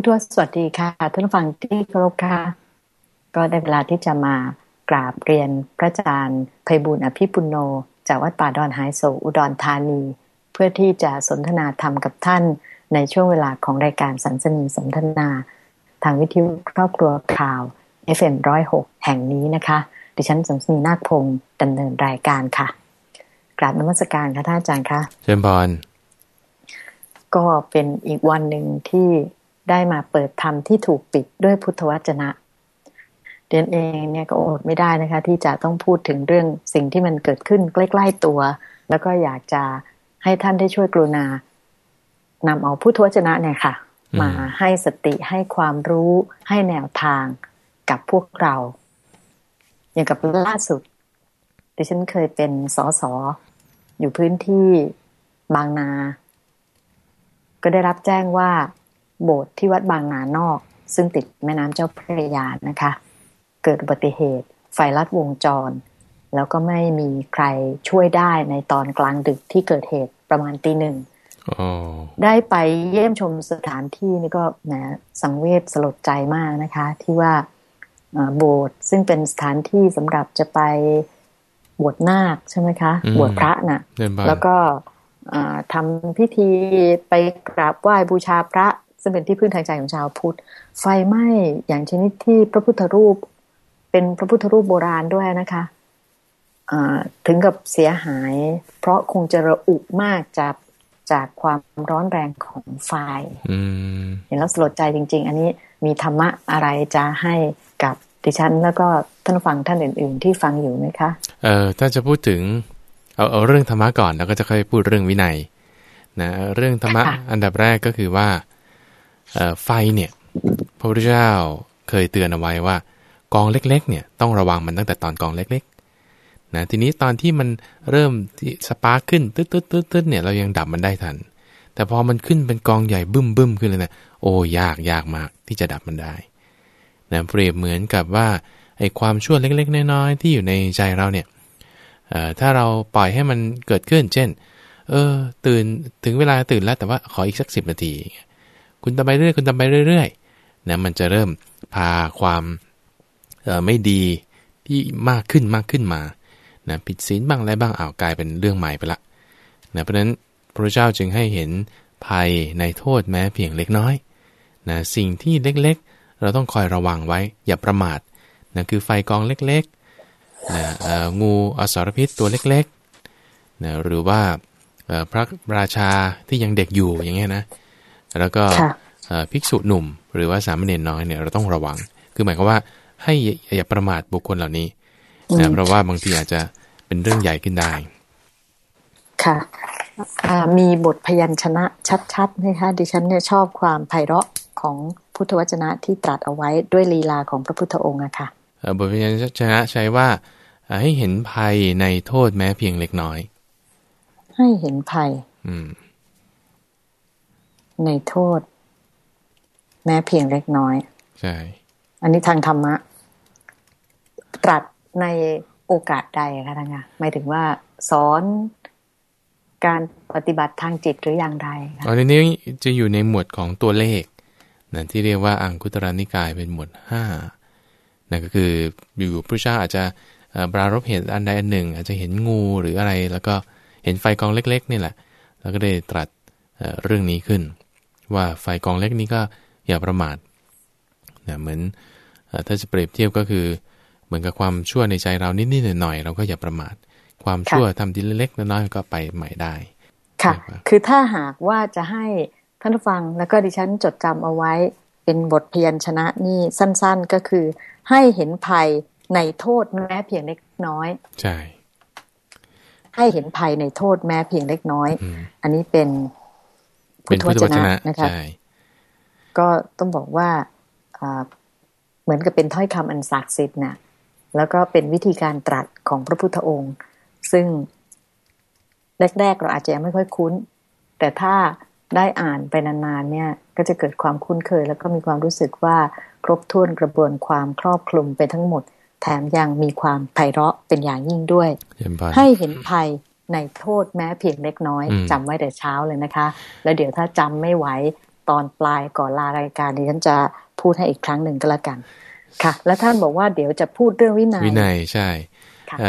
ผู้ทวสวัสดีค่ะ ท่านฟังที่เคารพค่ะ ก็ได้เวลาที่จะมากราบเรียนพระอาจารย์ไพบุญอภิปุโน จากวัดป่าดอนไฮโซอุดรธานี เพื่อที่จะสนทนาธรรมกับท่านในช่วงเวลาของรายการสันสนีสนทนา ทางวิทยุครอบครัวข่าว FM106 แห่งนี้นะคะ ดิฉันสันสนีนาคพงศ์ดำเนินรายการค่ะ กราบนมัสการค่ะท่านอาจารย์คะเชิญพรก็เป็นอีกวันหนึ่งที่ ได้มาเปิดธรรมที่ถูกปิดด้วยพุทธวจนะเดียนเองเนี่ยก็อดไม่ได้นะคะ ที่จะต้องพูดถึงเรื่องสิ่งที่มันเกิดขึ้นใกล้ ๆตัว แล้วก็อยากจะให้ท่านได้ช่วยกรุณานำเอาพุทธวจนะเนี่ยค่ะ มาให้สติให้ความรู้ให้แนวทางกับพวกเรา อย่างกับล่าสุดดิฉันเคยเป็นสอสออยู่พื้นที่บางนา ก็ได้รับแจ้งว่า โบสถ์ที่วัดบางนานอก ซึ่งติดแม่น้ำเจ้าพระยานะคะ เกิดอุบัติเหตุ ไฟลัดวงจร แล้วก็ไม่มีใครช่วยได้ในตอนกลางดึกที่เกิดเหตุประมาณตีหนึ่งได้ไปเยี่ยมชมสถานที่นี่ก็แหมสังเวชสลดใจมากนะคะ ที่ว่าโบสถ์ซึ่งเป็นสถานที่สำหรับจะไปบวชนาคใช่ไหมคะบวชพระนะ่ะ แล้วก็ทำพิธีไปกราบไหว้บูชาพระ ซึ่งเป็นที่พึ่งทางใจของชาวพุทธ ไฟไหม้อย่างชนิดที่พระพุทธรูป เป็นพระพุทธรูปโบราณด้วยนะคะถึงกับเสียหาย เพราะคงจะระอุมากจากจากความร้อนแรงของไฟเห็นแล้วสลดใจจริง ๆ อันนี้มีธรรมะอะไรจะให้กับดิฉัน แล้วก็ท่านฟังท่านอื่น ๆ ที่ฟังอยู่ไหมคะ เอ่อถ้าจะพูดถึงเอาเอาเรื่องธรรมะก่อนแล้วก็จะค่อยพูดเรื่องวินัยนะเรื่องธรรมะอันดับแรกก็คือว่า ไฟเนี่ยพระพุทธเจ้าเคยเตือนเอาไว้ว่ากองเล็ก ๆ เนี่ยต้องระวังมันตั้งแต่ตอนกองเล็กๆนะทีนี้ตอนที่มันเริ่มที่สปาร์คขึ้นตึ๊ดตึ๊ดตึ๊ดตึ๊ดเนี่ยเรายังดับมันได้ทัน แต่พอมันขึ้นเป็นกองใหญ่บึ้มบึ้มขึ้นเลยนะโอ้ยากยากมากที่จะดับมันได้นะเปรียบเหมือนกับว่าไอ้ความชั่วเล็ก ๆ น้อยๆที่อยู่ในใจเราเนี่ยถ้าเราปล่อยให้มันเกิดขึ้น เช่น เออตื่นถึงเวลาตื่นแล้วแต่ว่าขออีกสักสิบนาที คุณทำไปเรื่อยคุณทำไปเรื่อยๆนะมันจะเริ่มพาความไม่ดีที่มากขึ้นมากขึ้นมานะผิดศีลบ้างอะไรบ้างอ้าวกลายเป็นเรื่องใหม่ไปละนะเพราะฉะนั้นพระเจ้าจึงให้เห็นภัยในโทษแม้เพียงเล็กน้อยนะสิ่งที่เล็กๆ เราต้องคอยระวังไว้อย่าประมาทนะคือไฟกองเล็กๆนะงูอสรพิษตัวเล็กๆนะหรือว่าพระราชาที่ยังเด็กอยู่อย่างเงี้ยนะ แล้วก็ภิกษุหนุ่ม หรือว่าสามเณรน้อยเนี่ยเราต้องระวัง คือหมายความว่าให้อย่าประมาทบุคคลเหล่านี้นะเพราะว่าบางทีอาจจะเป็นเรื่องใหญ่ขึ้นได้ ค่ะมีบทพยัญชนะชัดๆนะคะดิฉันเนี่ยชอบความไพเราะของพุทธวจนะที่ตรัสเอาไว้ด้วยลีลาของพระพุทธองค์อะค่ะบทพยัญชนะใช้ว่าให้เห็นภัยในโทษแม้เพียงเล็กน้อย ให้เห็นภัย อืม ในโทษ แม้เพียงเล็กน้อย ใช่ อันนี้ทางธรรมะ ตรัสในโอกาสใดคะท่านคะหมายถึงว่าสอนการปฏิบัติทางจิตหรืออย่างไรคะอันนี้จะอยู่ในหมวดของตัวเลขนะที่เรียกว่าอังคุตรานิกายเป็นหมวดห้านั่นก็คืออยู่พระเจ้าอาจจะปรารบเหตุอันใดอันหนึ่ง อาจจะเห็นงูหรืออะไร แล้วก็เห็นไฟกองเล็ก ๆ นี่แหละ แล้วก็ได้ตรัสเรื่องนี้ขึ้น ว่าไฟกองเล็กนี้ก็อย่าประมาทนะเหมือนถ้าจะเปรียบเทียบก็คือ เหมือนกับความชั่วในใจเรานิดๆหน่อยๆเราก็อย่าประมาท ความชั่วทำทีเล็กๆน้อยๆก็ไปใหม่ได้ ค่ะ คือถ้าหากว่าจะให้ท่านฟังแล้วก็ดิฉันจดจำเอาไว้เป็นบทเพียนชนะนี่สั้น ๆก็คือ ให้เห็นภัยในโทษแม้เพียงเล็กน้อย ใช่ ให้เห็นภัยในโทษแม้เพียงเล็กน้อย อันนี้เป็น พุทธวจนะนะคะก็ต้องบอกว่าเหมือนกับเป็นถ้อยคำอันศักดิ์สิทธิ์นะแล้วก็เป็นวิธีการตรัสของพระพุทธองค์ ซึ่งแรกๆเราอาจจะยังไม่ค่อยคุ้น แต่ถ้าได้อ่านไปนานๆเนี่ย ก็จะเกิดความคุ้นเคย แล้วก็มีความรู้สึกว่าครบถ้วนกระบวนความครอบคลุมไปทั้งหมด แถมยังมีความไพเราะเป็นอย่างยิ่งด้วย ให้เห็นภัย ในโทษแม้เพียงเล็กน้อยจำไว้แต่เช้าเลยนะคะ แล้วเดี๋ยวถ้าจำไม่ไหวตอนปลายก่อนลารายการดิฉันจะพูดให้อีกครั้งหนึ่งก็แล้วกัน ค่ะ แล้วท่านบอกว่าเดี๋ยวจะพูดเรื่องวินัยวินัยใช่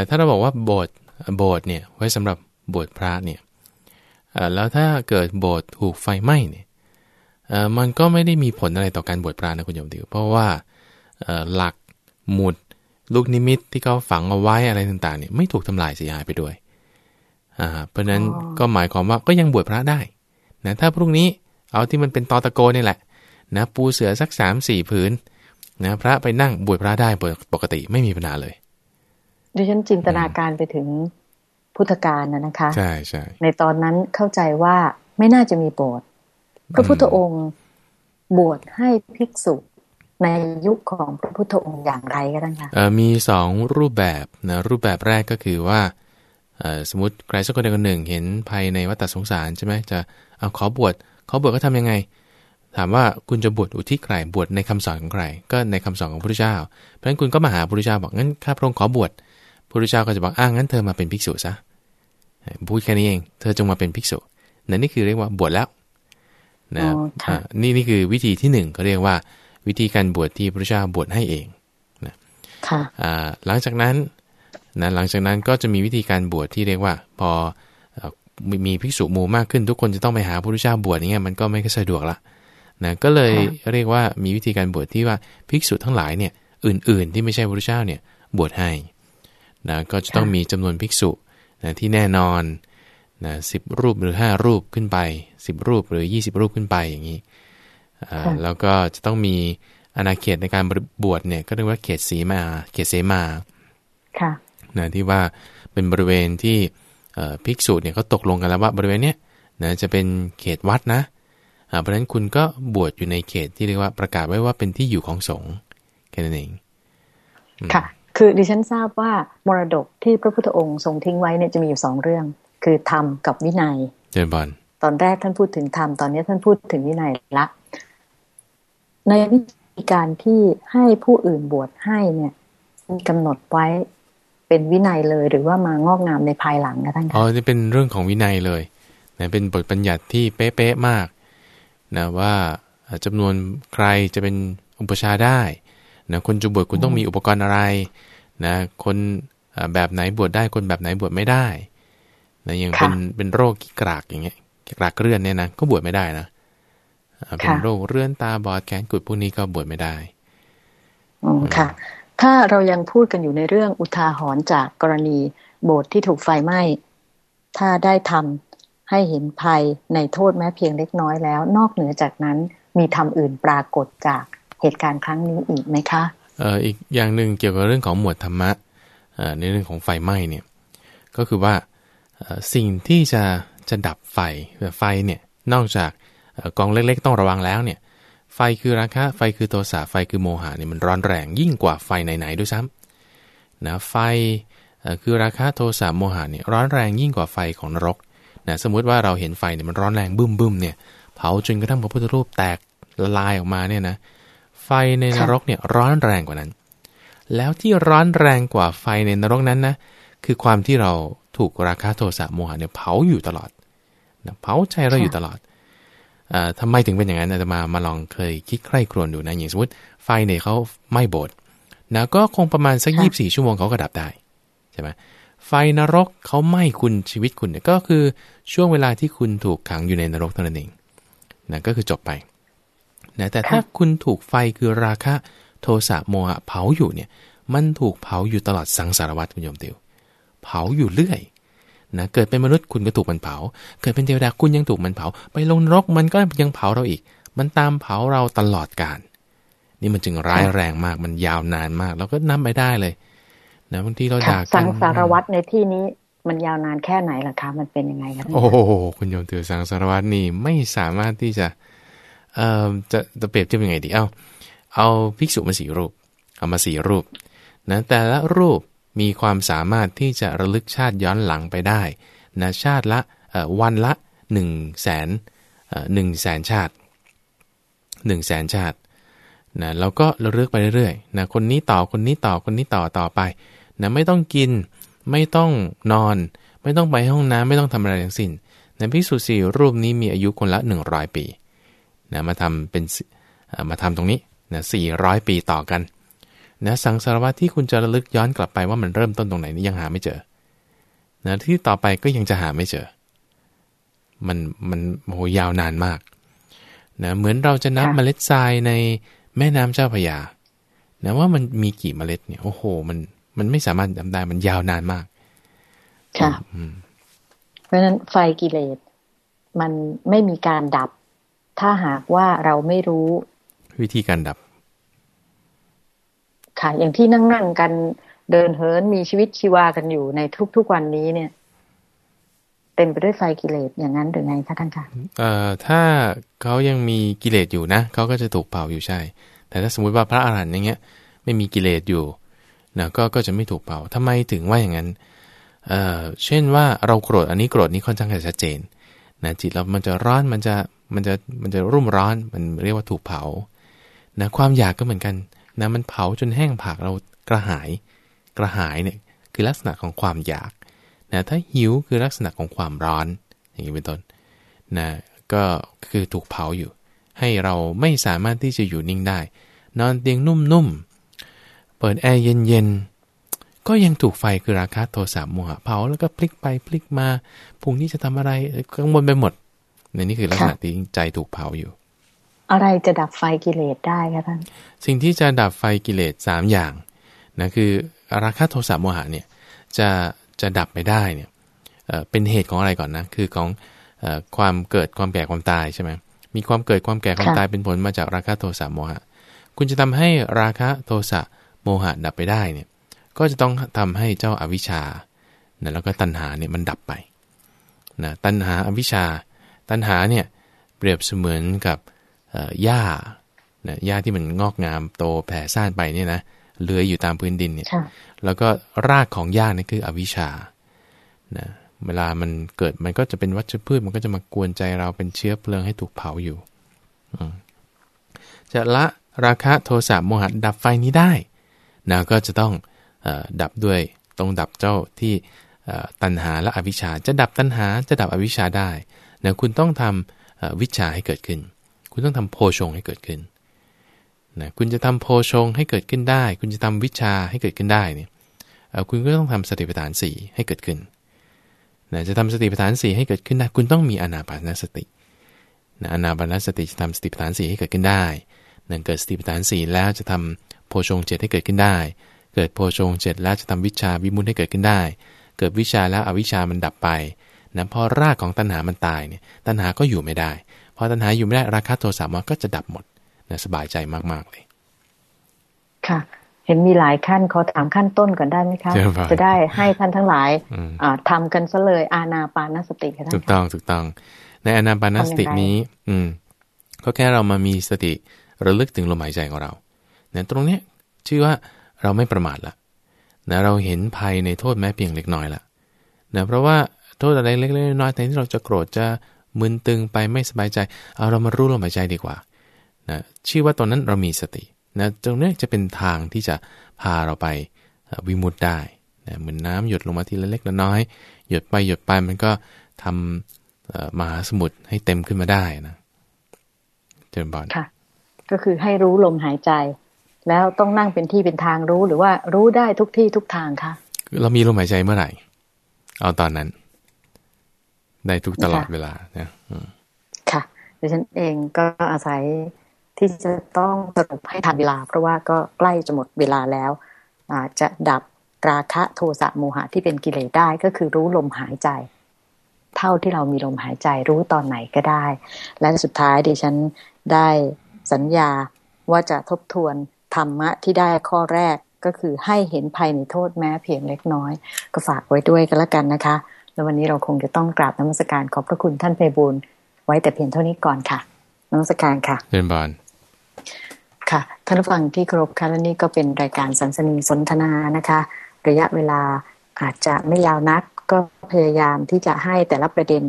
ถ้าเราบอกว่าโบสถ์โบสถ์เนี่ย ไว้สำหรับบวชพระเนี่ยแล้วถ้าเกิดโบสถ์ถูกไฟไหม้เนี่ยมันก็ไม่ได้มีผลอะไรต่อการบวชพระนะคุณโยมดิวเพราะว่าหลักหมุดลูกนิมิตที่เขาฝังเอาไว้อะไรต่างๆเนี่ยไม่ถูกทำลายเสียหายไปด้วย อ่าเพราะนั้นก็หมายความว่าก็ยังบวชพระได้นะถ้าพรุ่งนี้เอาที่มันเป็นตอตะโกนี่แหละนะปูเสือสักสามสี่ผืนนะพระไปนั่งบวชพระได้ปกติไม่มีปัญหาเลยดิฉันจินตนาการไปถึงพุทธกาลนะนะคะใช่ใช่ในตอนนั้นเข้าใจว่าไม่น่าจะมีโบสถ์พระพุทธองค์บวชให้ภิกษุในยุคของพระพุทธองค์อย่างไรก็ได้คะมีสองรูปแบบนะรูปแบบแรกก็คือว่า สมมติใครสักคนใดคนหนึ่ง เห็นภัยในวัฏสงสารใช่ไหมจะเอาขอบวชขอบวชก็ทำยังไง ถามว่าคุณจะบวชอุทิศใครบวชในคำสอนของใคร ก็ในคำสอนของพระพุทธเจ้า เพราะฉะนั้นคุณก็มาหาพระพุทธเจ้าบอกงั้นข้าพระองค์ขอบวชพระพุทธเจ้าก็จะบอกอ้างงั้นเธอมาเป็นภิกษุซะพูดแค่นี้เอง เธอจงมาเป็นภิกษุนั่นนี่คือเรียกว่าบวชแล้วนะนี่นี่คือวิธีที่หนึ่งเขาเรียกว่า วิธีการบวชที่พระเจ้าบวชให้เองนะหลังจากนั้น นะหลังจากนั้นก็จะมีวิธีการบวชที่เรียกว่า พอมีภิกษุหมู่มากขึ้นทุกคนจะต้องไปหาพระพุทธเจ้าบวชอย่างเงี้ยมันก็ไม่สะดวกละนะก็เลยเรียกว่ามีวิธีการบวชที่ว่าภิกษุทั้งหลายเนี่ยอื่น ๆ ที่ไม่ใช่พระพุทธเจ้าเนี่ยบวชให้นะก็จะต้องมีจำนวนภิกษุนะที่แน่นอนนะสิบรูปหรือห้ารูปขึ้นไปสิบรูปหรือยี่สิบรูปขึ้นไปอย่างนี้แล้วก็จะต้องมีอาณาเขตในการบวชเนี่ยก็เรียกว่าเขตสีมา เขตเสมาค่ะ นะที่ว่าเป็นบริเวณที่ภิกษุเนี่ยเขาตกลงกันแล้วว่าบริเวณเนี้ยนะจะเป็นเขตวัดนะเพราะฉะนั้นคุณก็บวชอยู่ในเขตที่เรียกว่าประกาศไว้ว่าเป็นที่อยู่ของสงฆ์แค่นั้นเองค่ะ คือดิฉันทราบว่ามรดกที่พระพุทธองค์ทรงทิ้งไว้เนี่ยจะมีอยู่สองเรื่อง คือธรรมกับวินัยเจริญบอลตอนแรกท่านพูดถึงธรรมตอนนี้ท่านพูดถึงวินัยละ ในวิธีการที่ให้ผู้อื่นบวชให้เนี่ยมีกำหนดไว้ เป็นวินัยเลย หรือว่ามางอกงามในภายหลังนะท่านอ๋อจะเป็นเรื่องของวินัยเลยนะเป็นบทบัญญัติที่เป๊ะๆมากนะว่าจำนวนใครจะเป็นอุปชาได้นะคนจะบวชคุณต้องมีอุปกรณ์อะไรนะคนแบบไหนบวชได้คนแบบไหนบวชไม่ได้นะอย่างเป็นเป็นโรคกรากอย่างเงี้ยกรากเลื่อนเนี่ยนะก็บวชไม่ได้นะเป็นโรคเรื่อนตาบอดแขนกุดพวกนี้ก็บวชไม่ได้อ๋อค่ะ ถ้าเรายังพูดกันอยู่ในเรื่องอุทาหรณ์จากกรณีโบสถ์ที่ถูกไฟไหม้ ถ้าได้ทำให้เห็นภัยในโทษแม้เพียงเล็กน้อยแล้ว นอกเหนือจากนั้นมีทำอื่นปรากฏจากเหตุการณ์ครั้งนี้อีกไหมคะเอ่ออีกอย่างหนึ่งเกี่ยวกับเรื่องของหมวดธรรมะในเรื่องของไฟไหม้เนี่ยก็คือว่าสิ่งที่จะจะดับไฟไฟเนี่ยนอกจากกองเล็กๆ ต้องระวังแล้วเนี่ย ไฟคือราคะไฟคือโทสะไฟคือโมหะเนี่ยมันร้อนแรงยิ่งกว่าไฟไหนๆด้วยซ้ำนะไฟคือราคะโทสะโมหะเนี่ยร้อนแรงยิ่งกว่าไฟของนรกนะสมมุติว่าเราเห็นไฟเนี่ยมันร้อนแรงบึ้มบึ้มเนี่ยเผาจนกระทั่งพระพุทธรูปแตกละลายออกมาเนี่ยนะไฟในนรกเนี่ยร้อนแรงกว่านั้น แล้วที่ร้อนแรงกว่าไฟในนรกนั้นนะคือความที่เราถูกราคะโทสะโมหะเนี่ยเผาอยู่ตลอดนะเผาใจเราอยู่ตลอด ทำไมถึงเป็นอย่างนั้นอาตมามาลองเคยคิดใคร่ครวญดูนะอย่างสมมติไฟเนี่ยเขาไหม้โบสถ์นะก็คงประมาณสักยี่บสี่ชั่วโมงเขาก็ดับได้ใช่ไหมไฟนรกเขาไหม้คุณชีวิตคุณเนี่ยก็คือช่วงเวลาที่คุณถูกขังอยู่ในนรกเท่านั้นเองนะก็คือจบไปนะแต่ถ้าคุณถูกไฟคือราคะโทสะโมหะเผาอยู่เนี่ย มันถูกเผาอยู่ตลอดสังสารวัฏคุณโยมเตียวเผาอยู่เรื่อย นะเกิดเป็นมนุษย์คุณก็ถูกมันเผา เกิดเป็นเทวดาคุณยังถูกมันเผา ไปลงนรกมันก็ยังเผาเราอีก มันตามเผาเราตลอดกาลนี่มันจึงร้ายแรงมากมันยาวนานมากเราก็นำไปได้เลยนะบางทีเราด่ากันสังสารวัตรในที่นี้มันยาวนานแค่ไหนล่ะคะมันเป็นยังไงครับโอ้โหคุณโยมตือสังสารวัตรนี่ไม่สามารถที่จะเอ่อจะจะเปรียบเทียบยังไงดีเอาเอาภิกษุมาสี่รูป เอามาสี่รูปนะแต่ละรูป มีความสามารถที่จะระลึกชาติย้อนหลังไปได้นะชาติละวันละ1นึ่งแสนหนึ่งแสนชาติ1นึ่งแสนชาตินะแล้วก็ระลึกไปเรื่อยๆนะคนนี้ต่อคนนี้ต่อคนนี้ต่อต่อไปนะไม่ต้องกิน ไม่ต้องนอน ไม่ต้องไปห้องน้ำไม่ต้องทำอะไรทั้งสิ้นนะพิสุสี่รูปนี้มีอายุคนละ 100 ปีนะมาทำเป็นมาทำตรงนี้นะสี่ร้อยปีต่อกัน นะสังสารวัตที่คุณจะระลึกย้อนกลับไปว่ามันเริ่มต้นตรงไหนนี่ยังหาไม่เจอนะที่ต่อไปก็ยังจะหาไม่เจอ มันมันโหยาวนานมากนะเหมือนเราจะนับเมล็ดทรายในแม่น้ำเจ้าพยานะว่ามันมีกี่เมล็ดเนี่ยโอ้โห มันมันไม่สามารถจำได้มันยาวนานมาก ค่ะเพราะฉะนั้นไฟกิเลสมันไม่มีการดับ ถ้าหากว่าเราไม่รู้ วิธีการดับ ค่ะ อย่างที่นั่งนั่งกันเดินเหินมีชีวิตชีวากันอยู่ในทุกๆวันนี้เนี่ยเต็มไปด้วยไฟกิเลสอย่างนั้นหรือไงคะท่านคะเอ่อถ้าเขายังมีกิเลสอยู่นะเขาก็จะถูกเผาอยู่ใช่ แต่ถ้าสมมุติว่าพระอาหารหันต์อย่างเงี้ย ไม่มีกิเลสอยู่นะก็ก็จะไม่ถูกเผาทำไมถึงว่าอย่างนั้นเอ่อเช่นว่าเราโกรธอันนี้โกรธนี้ค่อนข้างจะชัดเจนนะจิตเรามันจะร้อนมันจะมันจะมันจะรุ่มร้อนมันเรียกว่าถูกเผานะความอยากก็เหมือนกัน นะมันเผาจนแห้งผากเรากระหาย กระหายเนี่ยคือลักษณะของความอยากนะถ้าหิวคือลักษณะของความร้อน อย่างนี้เป็นต้นนะก็คือถูกเผาอยู่ ให้เราไม่สามารถที่จะอยู่นิ่งได้ นอนเตียงนุ่มๆ เปิดแอร์เย็นๆ ก็ยังถูกไฟคือราคะโทสะโมหะเผาแล้วก็พลิกไปพลิกมาพุ่งนี้จะทำอะไรกังวลไปหมดในนี่คือลักษณะที่ใจถูกเผาอยู่ อะไรจะดับไฟกิเลสได้คะท่านสิ่งที่จะดับไฟกิเลสสามอย่างนะคือราคะโทสะโมหะเนี่ยจะจะดับไปได้เนี่ยเป็นเหตุของอะไรก่อนนะคือของความเกิดความแก่ความตายใช่ไหมมีความเกิดความแก่ความตายเป็นผลมาจากราคะโทสะโมหะ คุณจะทำให้ราคะโทสะโมหะดับไปได้เนี่ยก็จะต้องทำให้เจ้าอาวิชชานะแล้วก็ตัณหาเนี่ยมันดับไปนะตัณหาอวิชชา ตัณหาเนี่ยเปรียบเสมือนกับ หญ้านะหญ้าที่มันงอกงามโตแผ่ซ่านไปเนี่ยนะเลื้อยอยู่ตามพื้นดินเนี่ย แล้วก็รากของหญ้านี่คืออวิชชานะเวลามันเกิดมันก็จะเป็นวัชพืชมันก็จะมากวนใจเราเป็นเชื้อเพลิงให้ถูกเผาอยู่จะละราคะโทสะโมหะดับไฟนี้ได้นะก็จะต้องอดับด้วยต้องดับเจ้าที่ตัณหาและอวิชชา จะดับตัณหาจะดับอวิชชาได้นะคุณต้องทำวิชาให้เกิดขึ้น คุณต้องทำโพชงให้เกิดขึ้นนะคุณจะทำโพชงให้เกิดขึ้นได้ คุณจะทำวิชาให้เกิดขึ้นได้เนี่ยคุณก็ต้องทำสติปัฏฐานสี่ให้เกิดขึ้นนะจะทำสติปัฏฐานสี่ให้เกิดขึ้นได้คุณต้องมีอนาปานสตินะอนาปานสติจะทำสติปัฏฐานสี่ให้เกิดขึ้นได้นะเกิดสติปัฏฐานสี่แล้วจะทำโพชงเจ็ให้เกิดขึ้นได้ เกิดโพชงเจ็แล้วจะทำวิชาวิมุตให้เกิดขึ้นได้ เกิดวิชาแล้วอวิชามันดับไปนะพอรากของตัณหามันตายเนี่ยตัณหาก็อยู่ไม่ได้ อตัณหาอยู่ไม่ได้ราคะโทสะมันก็จะดับหมดนะสบายใจมากๆเลย ค่ะ เห็นมีหลายขั้นขอถามขั้นต้นก่อนได้ไหมคะจะได้ให้ท่านทั้งหลายทำกันซะเลยอาณาปานสติกันถูกต้องถูกต้อง ในอาณาปานสตินี้ อืมก็แค่เรามามีสติระลึกถึงลมหายใจของเราเนี่ยตรงเนี้ยชื่อว่าเราไม่ประมาทละนะเราเห็นภัยในโทษแม้เพียงเล็กน้อยละนะเพราะว่าโทษอะไรเล็กๆน้อยๆแทนที่เราจะโกรธจะ มึนตึงไปไม่สบายใจเอาเรามารู้ลมหายใจดีกว่านะชื่อว่าตอนนั้นเรามีสตินะตรงนี้จะเป็นทางที่จะพาเราไปวิมุตได้นะเหมือนน้าหยดลงมาทีละเล็กละน้อย หยดไปหยดไปมันก็ทำมหาสมุทรให้เต็มขึ้นมาได้นะเจริญบอลค่ะ ก็คือให้รู้ลมหายใจ แล้วต้องนั่งเป็นที่เป็นทางรู้หรือว่ารู้ได้ทุกที่ทุกทางคะเรามีลมหายใจเมื่อไหร่ เอาตอนนั้น ได้ทุกตลอดเวลานะค่ะดิฉันเองก็อาศัยที่จะต้องสรุปให้ทันเวลา เพราะว่าก็ใกล้จะหมดเวลาแล้วจะดับราคะโทสะโมหะที่เป็นกิเลสได้ก็คือรู้ลมหายใจ เท่าที่เรามีลมหายใจรู้ตอนไหนก็ได้ และสุดท้ายดิฉันได้สัญญาว่าจะทบทวนธรรมะที่ได้ข้อแรกก็คือให้เห็นภัยในโทษแม้เพียงเล็กน้อย ก็ฝากไว้ด้วยกันแล้วกันนะคะ แล้ววันนี้เราคงจะต้องกราบนมัสการขอบพระคุณท่านเพบูลไว้แต่เพียงเท่านี้ก่อนค่ะนมัสการค่ะเรียนบานค่ะท่านผู้ฟังที่เคารพค่ะและนี่ก็เป็นรายการสันสนีสนทนานะคะ ระยะเวลาอาจจะไม่ยาวนักก็พยายามที่จะให้แต่ละประเด็น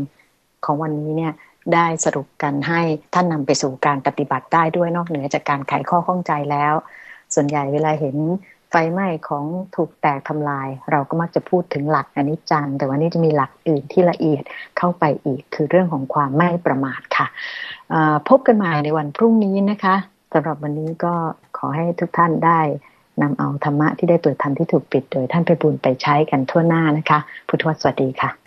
ของวันนี้เนี่ยได้สรุปกันให้ท่านนำไปสู่การปฏิบัติได้ด้วยนอกเหนือจากการไขข้อข้องใจแล้ว ส่วนใหญ่เวลาเห็น ไฟไหม้ของถูกแตกทำลาย เราก็มักจะพูดถึงหลักอนิจจัง แต่วันนี้จะมีหลักอื่นที่ละเอียดเข้าไปอีก คือเรื่องของความไม่ประมาทค่ะพบกันใหม่ในวันพรุ่งนี้นะคะสำหรับวันนี้ก็ขอให้ทุกท่านได้นำเอาธรรมะที่ได้เปิดธรรมที่ถูกปิด โดยท่านไปบุญไปใช้กันทั่วหน้านะคะ พุทธวสวัสดีค่ะ